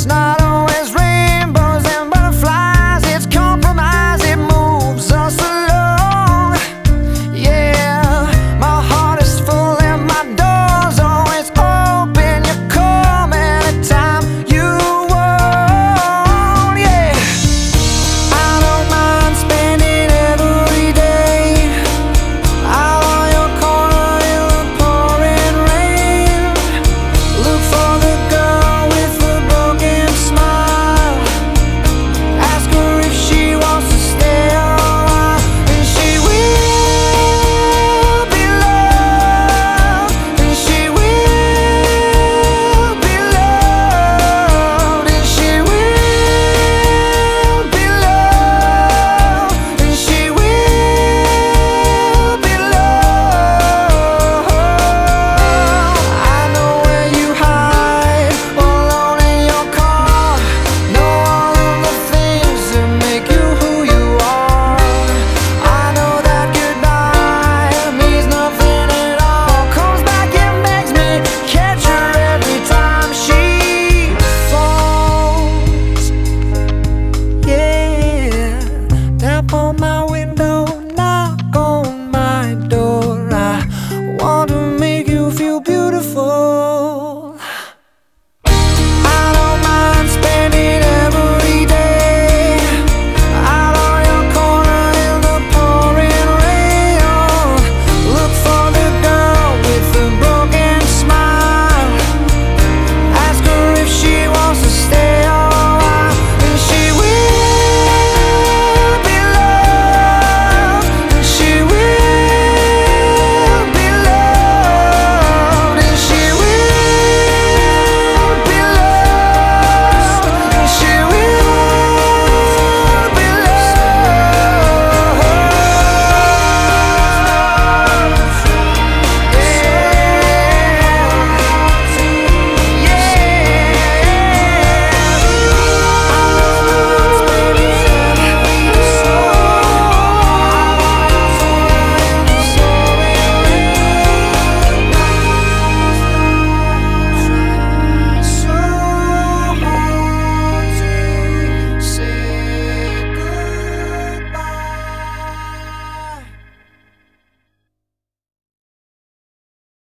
It's not